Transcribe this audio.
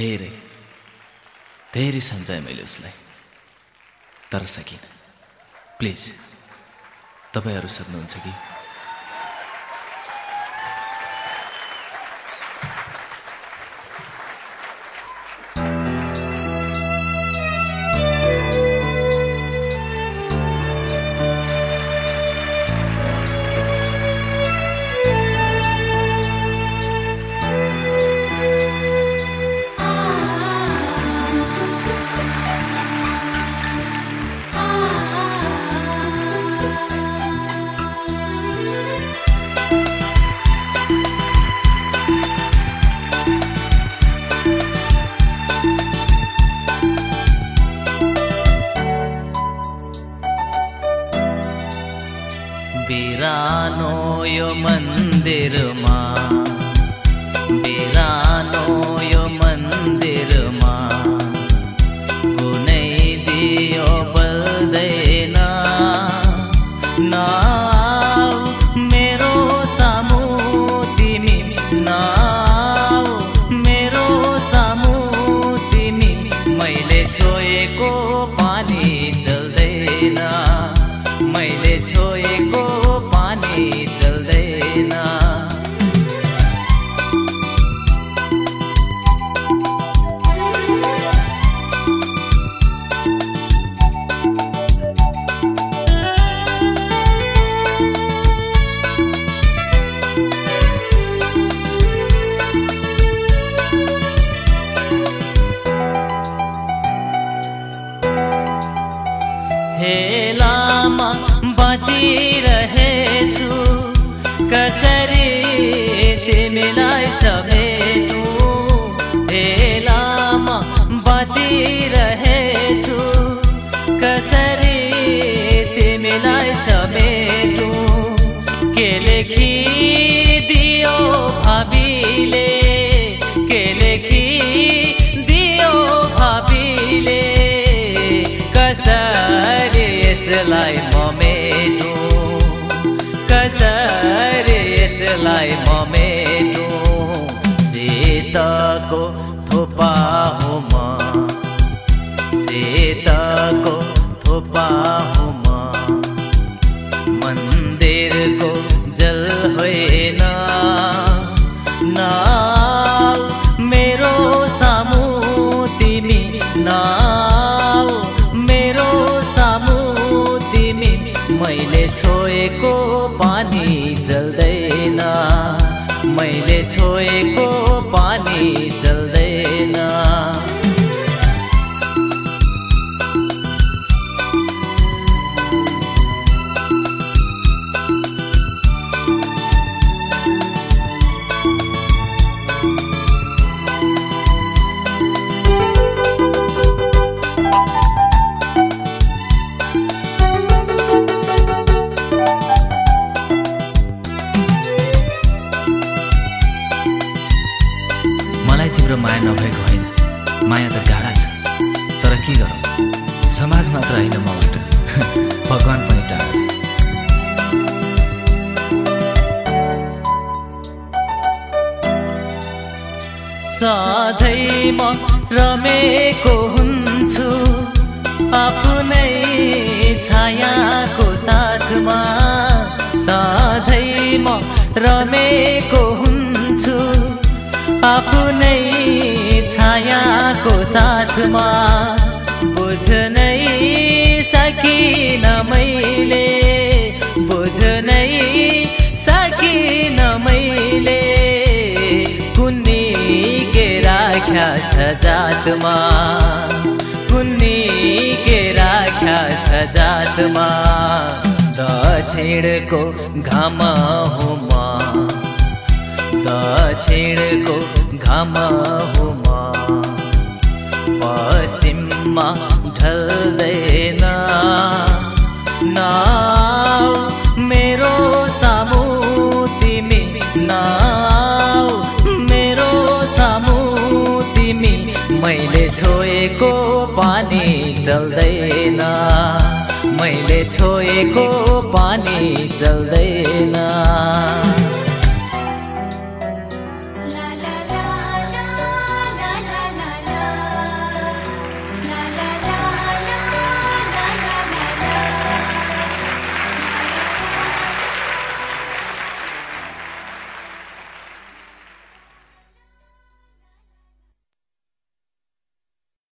धेरै धेरै सम्झाएँ मैले उसलाई। तर सकिनँ। प्लिज तपाईँहरू सक्नुहुन्छ कि? यो मन्दिरमा भेला में रहे यसलाई ममेटु सीताको थोपा हो म। सीताको थोपा हो म। मन्दिरको जल होइन। मेरो सामु तिमी मेरो सामु तिमी। मैले छोएको पानी मैले छोएको तिम्रो माया नभएको होइन। माया त गाढा छ। तर के गरौँ? समाज मात्र होइन मबाट। भगवान् पनि टाढा छ। सधैँ म रमेको हुन्छु। आफ्नै छायाको साथमा। सधैँ म रमेको हुन्छु। आफ्नै साथमा बुझ्नै सकिन मैले। बुझ्नै सकिन मैले। कुन्नी के राख्या छ जातमा? कुन्नी के राख्या छ जातमा? दक्षिणको घाम हो म दक्षिणको घाम हो म पश्चिममा ढल्दैन नाउ मेरो सामु तिमी नाउ मेरो सामु तिमी मैले छोएको पानी चल्दैन मैले छोएको पानी चल्दैन